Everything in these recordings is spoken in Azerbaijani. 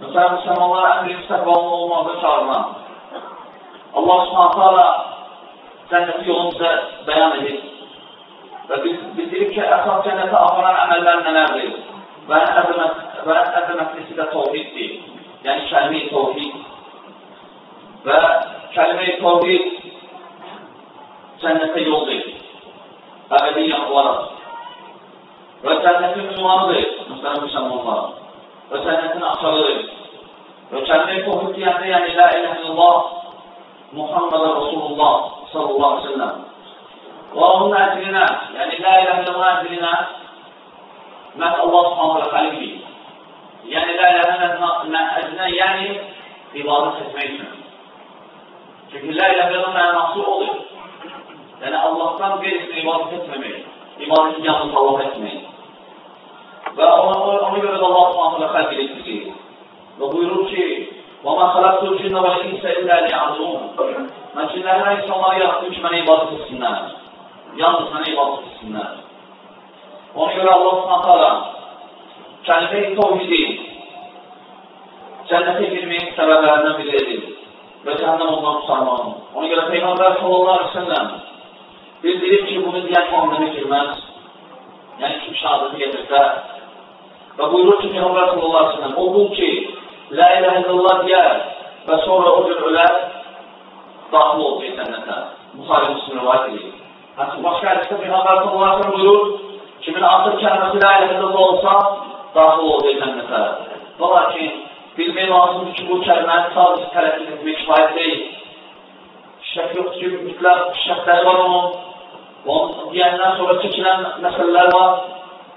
Məsələn, müsəlmanlara ən birinci təqvalı olmaqda çağırılan. Allah subhanətə ala cənnəti yolunu bizə bəyan edir. Və biz bildirik ki, əsas cənnətə aparan əməllər nələrdir? Və ən əzəmət, və ən əzəmətlisi də tovhiddir. Yəni, kəlmi tovhid. Və kəlmi tovhid cənnətə yoldur. Əbədiyyən olaraq. Və cənnətin ünvanıdır, müstəqim müsəlmanlar. Və cənnətin açarıdır. Və kəlmi tovhid deyəndə, yəni, la ilə illallah, Muhammed Rasulullah sallallahu aleyhi ve sellem. Və onun əcrinə, yəni la ilə illallah əcrinə məhz Allah subhanə və xaliqdir. Yəni la ilə illallah əcrinə, yəni ibadət etmək üçün. Çünki la ilə illallah mənası olur. Yəni Allahdan qeyrisini ibadət etməmək, ibadəti yalnız Allah etmək. Və ona, ona görə də Allah subhanə və xalq edilmişdir. Və buyurur ki, وَمَا خَلَقْتُ الْجِنَّ وَالْإِنسَ إِلَّا لِيَعْبُدُونَ Mən cinləri və insanları yaratdım ki, mənə ibadət etsinlər. Yalnız mənə ibadət etsinlər. Ona görə Allah subhanət hala kəlime-i tovhidi cənnətə girməyin səbəblərindən biri edir və cəhənnəm ondan tutarmağın. Ona görə Peyğəmbər sallallahu aleyhi ve sellem bildirir ki, bunu deyən cəhənnəmə girməz. Yəni kim şahadını getirsə və buyurur ki, Peyğəmbər sallallahu aleyhi ve sellem o qul ki, La ilahe illallah deyər və sonra o gün ölər, daxil olacaq cənnətə. Buxarı Müslüm rivayət edir. Hətta başqa hədisdə Peyğəmbər sallallahu əleyhi buyurur, kimin axır kəlməsi la ilahe illallah olsa, daxil olacaq cənnətə. Və lakin bilmək lazımdır ki, bu kəlməni sadəcə etmək kifayət deyil. Şək yoxdur ki, mütləq şəkləri var onun. Onu deyəndən sonra çəkilən məsələlər var.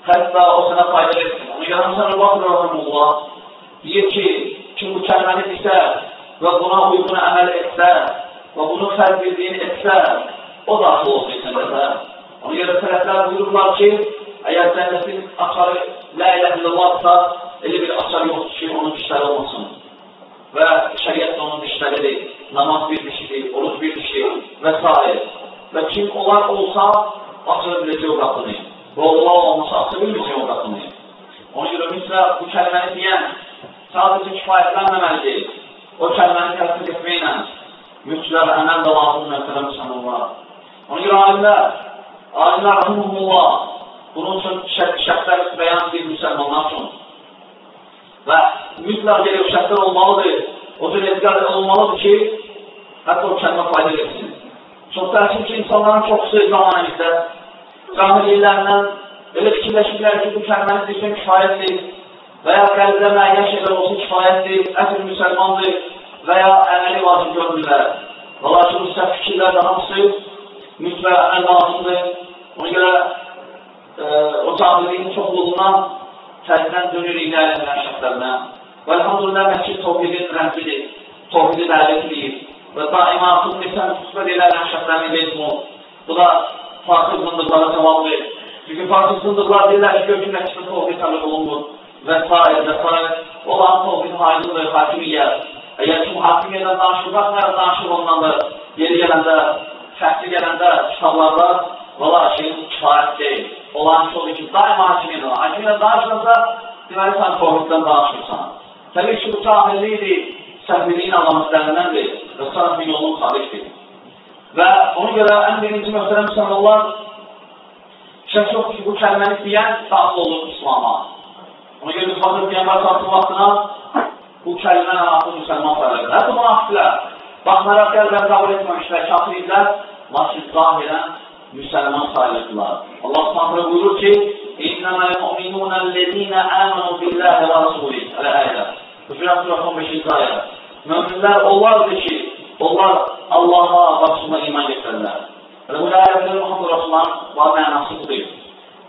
Hətta o sənə fayda versin. Ona görə Həsən Rəbaqır Rəhəmullah deyir ki, kim bu kəlməni desə və buna uyğun əməl etsə və bunu fərq bildiyini etsə, o daxil olsun cənnətə. Ona görə tərəflər buyururlar ki, əgər cənnətin açarı lə ilə illallahsa, elə bir açar yoxdur ki, onun dişləri olmasın. Və şəriət onun dişləridir, namaz bir dişidir, oruç bir dişidir və s. Və kim onlar olsa, açır biləcək o qapını. Və onlar olmasa, açır bilməyəcək o qapını. Ona görə mütləq bu kəlməni deyən sadəcə kifayətlənməməlidir. O kəlməni təsdiq etməklə mütləq əməl də lazım məsələ müsəlmanlar. Ona görə alimlər, alimlər rahimullah, bunun üçün şərtlər bəyan edir müsəlmanlar üçün. Və mütləq belə şərtlər olmalıdır. O cür etqar olmalıdır ki, hətta o kəlmə fayda etsin. Çox təəssüf ki, insanların çoxsu zamanımızda cahil illərlə elə fikirləşirlər ki, bu kəlməni deyirsən kifayətdir və ya qəlbdə müəyyən şeylər olsun kifayətdir, əsr müsəlmandır və ya əməli vacib görmürlər. Və lakin bu səhv fikirlər də hamısı mütbə əməl lazımdır. Ona görə e, o cahiliyin çoxluğundan tərkdən dönür ilərlənən şəxslərinə. Və elhamdülillah məscid tovhidin rəhbidir, tovhidi dəvət edir və daima xüsusən xüsusən ilərlənən şəxslərin mezmu. Bu da farklı zındıqlara cavab verir. Çünki farklı zındıqlar deyirlər ki, görkün məsciddə tovhid təbliğ olunmur və s. və s. olan tovhid haydındır, hakimiyyət. Əgər kim hakimiyyətdən danışır, baxmayaraq danışır ondandır. Yeri gələndə, fərqli gələndə kitablarda valla şey kifayət deyil. Olan şey ki, daima hakimiyyət Hakimiyyət danışmasa, deməli sən tovhiddən danışırsan. Təbii ki, bu cahillikdir, səhviliyin alamətlərindəndir və sənəfin yolunun xaricdir. Və ona görə ən birinci möhtərəm müsəlmanlar şək yoxdur ki, bu kəlməni deyən daxil olur İslama. Ona görə biz Hazreti Peyğəmbər sallallahu vaxtına bu kəlmə artıq müsəlman sayılır. Hətta münafiqlər baxmayaraq qəlbən qəbul etməmişlər, kafirlər, lakin zahirən müsəlman sayılırdılar. Allah Subhanahu buyurur ki: "İnnəmə yu'minuna ellezina amanu billahi və rasulih." Əl-Əyyə. Hucurat surəsi 15-ci ayə. Möminlər onlardır ki, onlar Allaha və Rasuluna iman gətirirlər. Və bu ayədə Muhammed Rasulullah və mənası budur.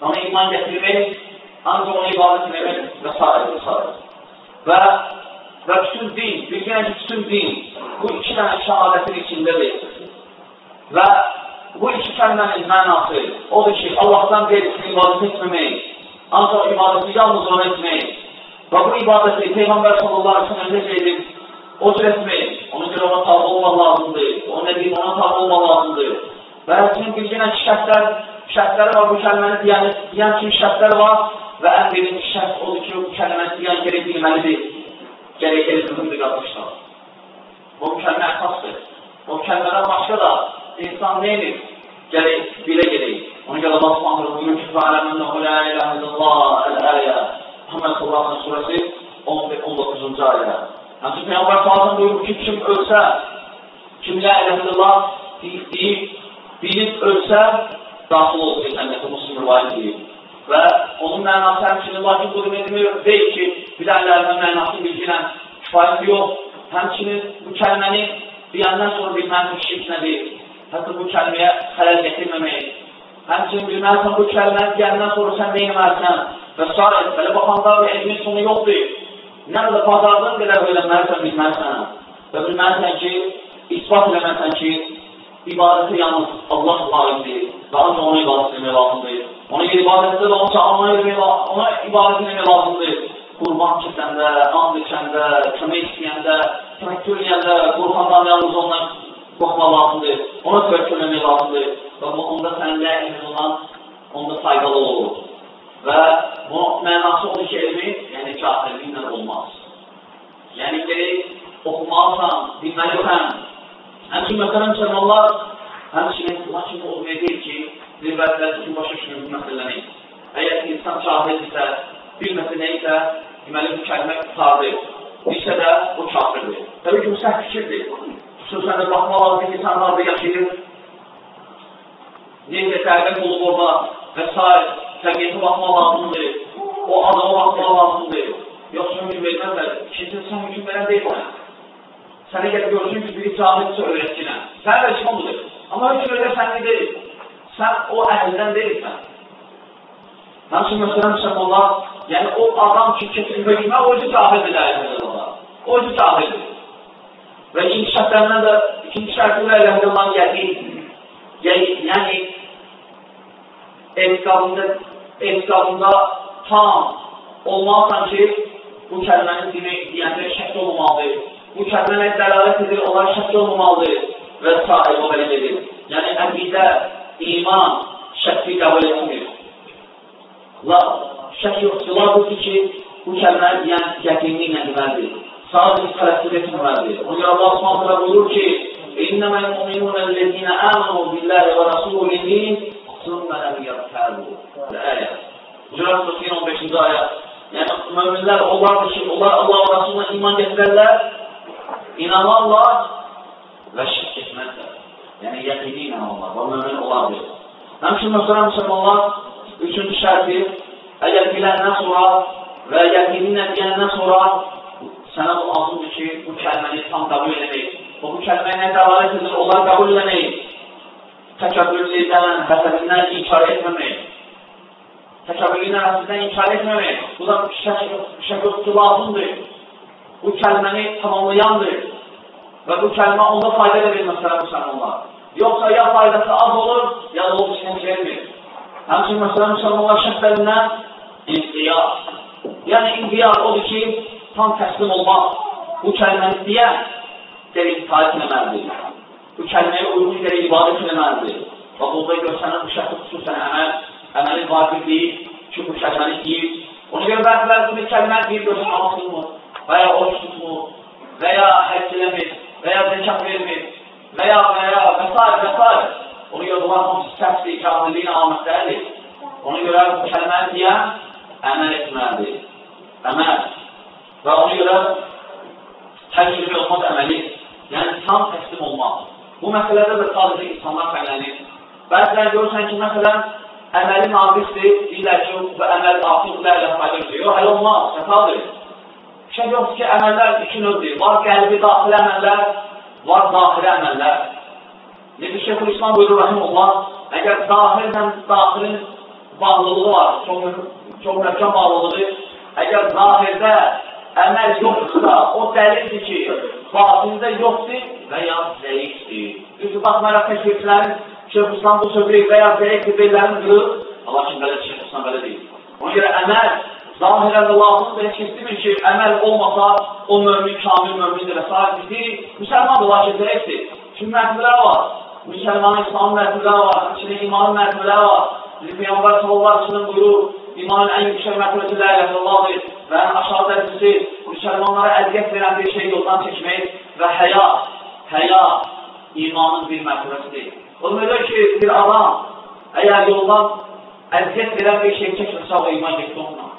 Ona iman gətirmək ancaq ona ibadət etmək və s. və s. Və, və bütün din, bilgən ki, bütün din bu iki dənə şəhadətin içindədir. Və bu iki kəlmənin mənası odur ki, Allahdan qeyrisini ibadət etməmək, ancaq ibadəti yalnız ona etmək və bu ibadəti Peyğəmbər sallallahu aleyhi ve sellem necə edib, o cür etmək, görə ona tabi olmaq lazımdır, o nə deyim, ona tabi olmaq lazımdır. Və həmçinin bilgən ki, şərtlər, şərtləri var, bu kəlməni deyən, deyən kimi şərtlər var, və ən birinci şərt odur ki, bu kəlməni deyən gərək bilməlidir. Gərək elzimdir qardaşlar. Bu kəlmə əsasdır. O kəlmədən başqa da insan neyir? Gələk, bilə gələk. Ona görə Allah Subhanahu buyurur ki, "Fa'lamunnahu la ilahe illallah" el-ayə. Muhammed sallallahu əleyhi surəsi 19-cu ayə. Həmçinin Peyğəmbər sallallahu buyurur ki, kim ölsə, kim la ilahe illallah deyib, bilib ölsə, daxil olsun cənnətə Müslim rivayət edir. Və onun mənası həmçinin lakin qulum edilmir, deyil ki, bilənlərinin mənasını bilginən kifayət yox. Həmçinin bu kəlməni deyəndən sonra bilməlisin şirk nədir. Hətta bu kəlməyə xələl gətirməmək. Həmçinin bilməlisən bu kəlməni deyəndən sonra sən neyməlisən və s. Belə baxanda və elmin sonu yoxdur. Nə qədər bazardan qədər öyrənməlisən, bilməlisən. Və bilməlisən ki, ispat eləməlisən ki, ibadəti yalnız Allah layiqdir. Daha sonra ona ibadət etmək lazımdır. Ona görə ibadətdə də çağırmaya eləmək ona ibadət etmək lazımdır. Qurban kəsəndə, and içəndə, kömək istəyəndə, təməkkür edəndə, Qurbandan yalnız ondan qorxmaq lazımdır. Ona təvəkkül etmək lazımdır. Və bu, onda sənin ləyin olan, onda faydalı olur. Və bu mənası odur ki, elmi, yəni cahilliklə olmaz. Yəni ki, oxumalısan, bilməlisən. Həmçin, məsələn, müsəlmanlar, həmçinin, lakin o deyil ki, zirvətlər üçün başa düşmür bu məsələni. Əgər insan cahildirsə, bilməsə nə isə, deməli, bu kəlmə tutardır. Bilsə də o kafirdir. Təbii ki, bu səhv fikirdir. Xüsusən də baxmaq lazım ki, insan harada yaşayır, necə təqib olub orada və s. təbiyyətə baxmaq lazımdır. O adama baxmaq lazımdır. Yoxsa hüküm verməzlər. İkinci, sən hüküm verən deyilsən. Sənə gəl görsün ki, biri cahilsə öyrətkinə. Sən də kim budur? Amma hüküm verən sənli deyil. Sən o əhlidən deyilsən. Həmçin, məsələn, müsəlmanlar, yəni o adam ki, kesin hökmə, o özü cahildir əlində O özü cahildir. Və ikinci şərtlərindən də, ikinci şərtlə əlində olan yəqin, yəni, etiqadında, etiqadında tam olmalısan ki, bu kəlməni demək deyəndə şəkil olmalıdır. Bu kəlməni dəlalət edir, onlar şəkil olmalıdır və s. o belə gedir. Yəni, əqidə, iman, şəkli qəbul etmir. La, şək yoxçular budur ki, bu kəlməni deyən yəqinli ilə deməlidir. Sadəcə tərəfdir etməməlidir. Ona görə Allah Subhanahu buyurur ki, İnnəmə el-mu'minun ellezina amanu billahi və rasulihi summa lam yartabu. Hucurat Surəsinin 15-ci ayə. Yəni möminlər onlardır ki, onlar Allah və Rasuluna iman gətirərlər, inanarlar və şirk etməzlər. Yəni yəqini inanarlar və mömin olardır. Həmçinin məsələn müsəlmanlar üçüncü şərti əgər biləndən sonra və yəqini deyəndən sonra sənə bu lazımdır ki, bu kəlməni tam qəbul eləmək. O bu kəlməyə nə dəlalət edir, onlar qəbul eləmək. Təkəbbürlüdən, həsəbindən inkar etməmək. Təkəbbürlüdən, həsəbindən inkar etməmək. Bu da şəkilsi lazımdır. Bu kəlməni tamamlayandır. Və bu kəlmə onda fayda verir məsələn müsəlmanlar. Yoxsa ya faydası az olur, ya da o düşünə vermir. Həmçin məsələn müsəlmanlar şərtlərindən inqiyar. Yəni inqiyar odur ki, tam təslim olmaq. Bu kəlməni deyən gərək itaət eləməlidir. Bu kəlməyə uyğun gərək ibadət eləməlidir. Və burada görsənir bu şəxsi xüsusən əməl, əməli vacibdir ki, bu kəlməni deyir. Ona görə bəziləri bunu kəlmə deyir, görsən namaz qılmır, və ya oruç tutmur, və ya həcc eləmir, və ya zəkat vermir, və ya və ya və s. və s. Ona görə bunlar hamısı səhvdir, kafirliyin alamətləridir. Ona görə bu kəlməni deyən əməl etməlidir. Əməl. Və ona görə təcrübə olmaz əməli, yəni tam təslim olmaq. Bu məsələdə də sadəcə insanlar fərqlənir. Bəzilər görürsən ki, məsələn, əməli naqisdir, deyirlər ki, bu əməl daxillərlə faydalıdır. Yox, hələ olmaz, xətadır. Şey yoxdur ki, əməllər iki növdür. Var qəlbi daxili əməllər, var daxili əməllər. Necə Şeyhul İslam buyurur, rəhimullah, əgər daxillə daxilin bağlılığı var, çox, çox məhkəm bağlılığı, əgər zahirdə əməl yoxdursa, o dəlildir ki, batində yoxdur və ya zəifdir. Düzdür, baxmayaraq təşviklərin Şeyh İslam bu sözü və ya zəifdir bellərini qırır, Allah kim belə Şeyh İslam belə deyil. Ona görə əməl zahirən lazımdır, heç kesindir ki, əməl olmasa o mömin, kamil mömindir və s. Bizi müsəlman da lakin zəifdir. Çünki mərtəbələr var. Müsəlmanın İslamın mərtəbələri var, içində imanın mərtəbələri var. Peyğəmbər sallallahu aleyhi ve sellem buyurur, imanın ən yüksək mərtəbəsi la ilə Allahdır və ən aşağı dərəcəsi müsəlmanlara əziyyət verən bir şey yoldan çəkmək və həya, həya imanın bir mərtəbəsidir. O demək ki, bir adam əgər yoldan əziyyət verən bir şey çəkmirsə, o iman getdi onunla.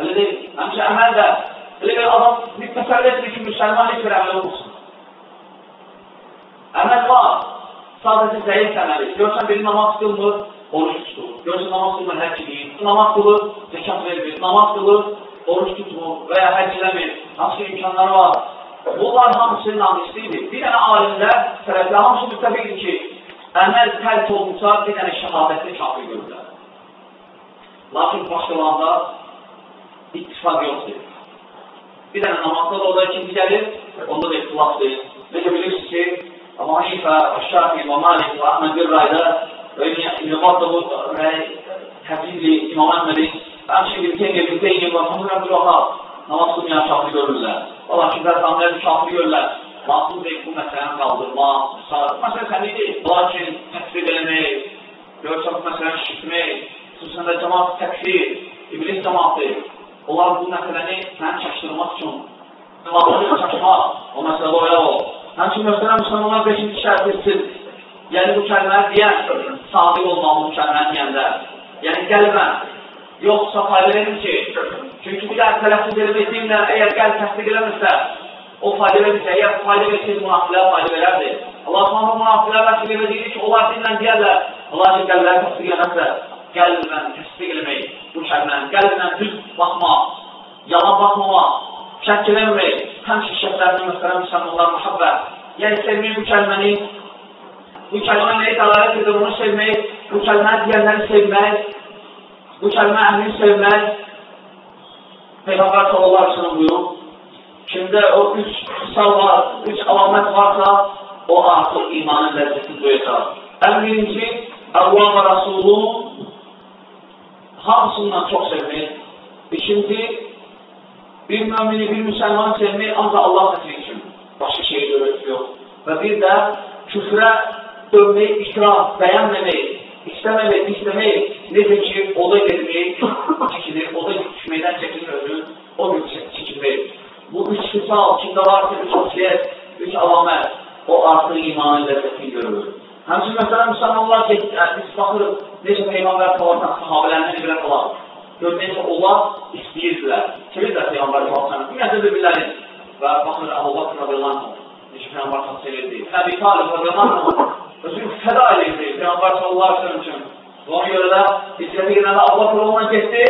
Elə deyil. Həmçə əməl də, elə bir adam bir təsəlli etmir ki, müsəlman heç bir əməl olsun. Əməl var, sadəcə zəif əməli. Görsən, biri namaz qılmır, oruç tutur. Görsən, namaz qılmır, həcc edir. Namaz qılır, zəkat vermir. Namaz qılır, oruç tutmur və ya həcc eləmir. Hansı imkanları var? Bunlar hamısı namislidir. Bir dənə alimlər tərəfdə hamısı müttəfiqdir ki, əməl tərk olunsa, bir dənə şəhadətli kafir görürlər. Lakin başqalarında ittifak yoxdur. Bir dənə namazda da o da ikinci gəlir, onda da ixtilafdır. Necə bilirsiniz ki, Hanifa, Şafi və Malik və Ahmed bir rayda və İbn Batlı və Həfizli İmam Əhmədi həmçinin bir Teymiyə, bir Teymiyə və Hamur Əbdülvahab namaz qılmayan kafir görürlər. Valla ki, rəqamları kafir görürlər. Deyil, bu məsələni qaldırmaq, müsaad. Məsələ sənidir. Lakin təkfir eləmək, görürsən bu məsələni şişmək, xüsusən də cəmat təkfir, iblis cəmatı, onlar bu məsələni səni çaşdırmaq üçün, Allah'ı çaşmaq, o məsələ oya o. Həmçin məsələn, müsəlmanlar 5-ci şərt etsin. Yəni, bu kəlməni deyən, sadiq olmalı bu kəlməni deyəndə. Yəni, qəlbən, yoxsa fayda verir ki, çünki bir daha tələffüz etdiyimlə, əgər qəlb təsdiq eləmirsə, o fayda verirsə, əgər fayda versək, münafiqlər fayda verərdi. Allah s.ə. münafiqlər vəsiq edəcək ki, onlar dinlə deyərlər, Allah ki, qəlbləri təsdiq eləməksə, qəlbən təsdiq eləmək, bu kəlməni, qəlbən düz baxmaq, yalan baxmamaq, şək eləmək, həmçin şəhətlərini məsələn müsəlmanlar mühabbət. Yəni, sevmək bu kəlməni, bu kəlmə nəyi dəlalət edir, onu sevmək, bu kəlmə deyənləri sevmək, bu kəlmə əhlini sevmək, Peyğəmbər sallallahu aleyhi ve sellem buyurub, kimdə o üç xisal var, üç alamət varsa, o artıq imanın ləzzətini duyacaq. Ən birinci, Allah və Rasulun hamısından çox sevmək. İkinci, bir mümini, bir müsəlman sevmək ancaq Allah xətri üçün. Başqa şeyə görə yox. Və bir də küfrə dönmək, ikrah, bəyənməmək, istəməmək, istəmək, necə ki, oda getmək çəkilir, oda düşməkdən çəkilir özü, o gün çəkilmək. Bu üç xisal, kimdə varsa üç xüsusiyyət, üç alamət, o artıq imanın ləzzətini görür. Həmçin, məsələn, müsəlmanlar ki, biz baxırıq, necə Peyğəmbər sallallahu sahabələrindən ibrət olar. Gör, necə onlar istəyirdilər. Kimdir Peyğəmbər sallallahu Ümumiyyətlə də bilərin. Və baxır, Bakr radiyallahu necə Peyğəmbər sallallahu sevirdi. Əbi Talib radiyallahu özünü fəda edirdi Peyğəmbər aleyhi üçün. Ona görə də hicrəti gedəndə Bakr onunla getdi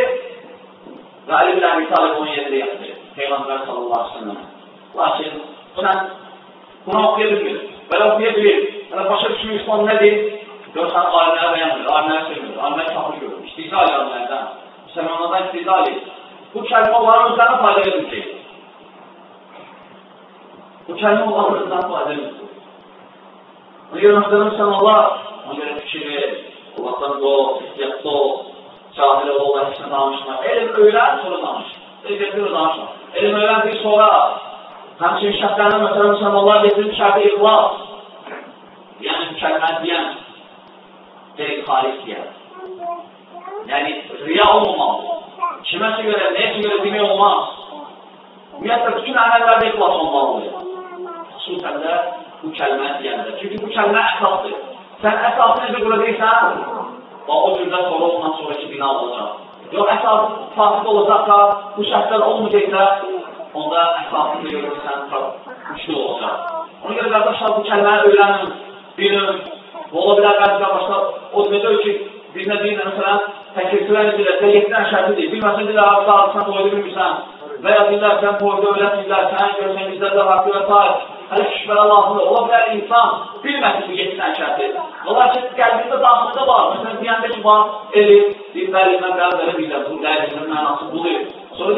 və Əli bin Əbi Talib onun yerində yaptı. Peyğəmbər sallallahu aleyhi ve sellem. Lakin sən bunu oxuya bilmir. Belə oxuya bilir. Yəni, başa düşmür İslam nədir? Görsən, alimləri bəyənmir, alimləri sevmir, alimləri kafir görür. İstiza ilə alimlərdən, müsəlmanlardan istiza ilə. Bu kəlmə onların özlərinə fayda verməyəcək. Bu kəlmə onların özlərinə fayda verməyəcək. Ona görə məsələn, müsəlmanlar, ona görə fikir Allahdan qol, ehtiyatda ol, cahil ol, Allah heç nə danışma. Elm öyrən, sonra danış. Elm danışma. Elm öyrəndir, sonra həmçinin şərtlərinə məsələn, müsəlmanlar getirir şərti ixlas. Yəni, mükəmməl deyən, direkt xalis deyən. Yəni, riya olmamalı. Kiməsə görə, neyəsə görə demək olmaz. Ümumiyyətlə, bütün əməllərdə ixlas olmalıdır. Xüsusən də bu kəlmə deyəndə. Çünki bu kəlmə əsasdır. Sən əsası necə qura deyirsən, o cürdə sonra ondan sonraki bina olacaq. Yox, əsas fasid olacaqsa, bu şərtlər olmayacaqsa, onda əsasını görürsən, güclü olacaq. Ona görə qardaşlar bu kəlməni öyrənin bilin, ola bilər bəzi qardaşlar, o necə ki, birinə deyirlər, məsələn, təkliflər sən yetidən şərtidir, bilməsən deyirlər, abi, sağlıqsan, boyda bilmirsən, və ya deyirlər, sən boyda öyrətmirlər, sən görsən, bizlərdə haqqı və sair, hələ şüşbələ lazımdır, ola bilər insan, bilməsin ki, yetidən şərtidir. Olar ki, qəlbində daxildə var, məsələn, deyəndə ki, var, eli, belə bilirəm, bu qəlbinin mənası budur. Sonra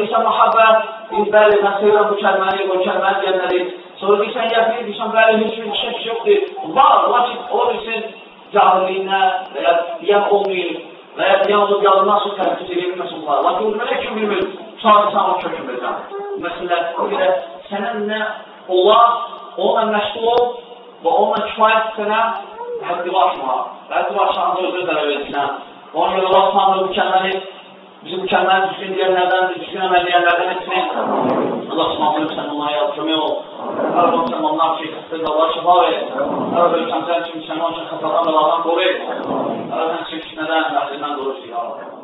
mən sevirəm bu kəlməni, bu kəlməni deyənləri, Sonra deyirsən, yəqin, deyirsən, bəli, heç bir şək yoxdur. Var, lakin ola bilsin, cahilliyinə və ya deyən olmayır və ya deyən olub yalından sonra təlbis edə bilməsin var. Lakin o demək ki, bilmir, sonra sən o kökün verəcəm. Məsələ, o görə sənə olar, onunla məşğul ol və onunla kifayət sənə həddi başma. Həddi başlandı özü tələb etsinə. Ona görə Allah Subhanahu mükəmməli bizi mükəmməl düzgün deyənlərdən, düzgün əməl edənlərdən etsin. Allah Subhanahu sən onlara yardım et. Hər bir sən onlar ki, sən Allah şifa ver. Hər bir sən sən ki, sən onları xətadan beladan qoru. Hər bir sən fitnədən, əzindən qoru ya Rəbb.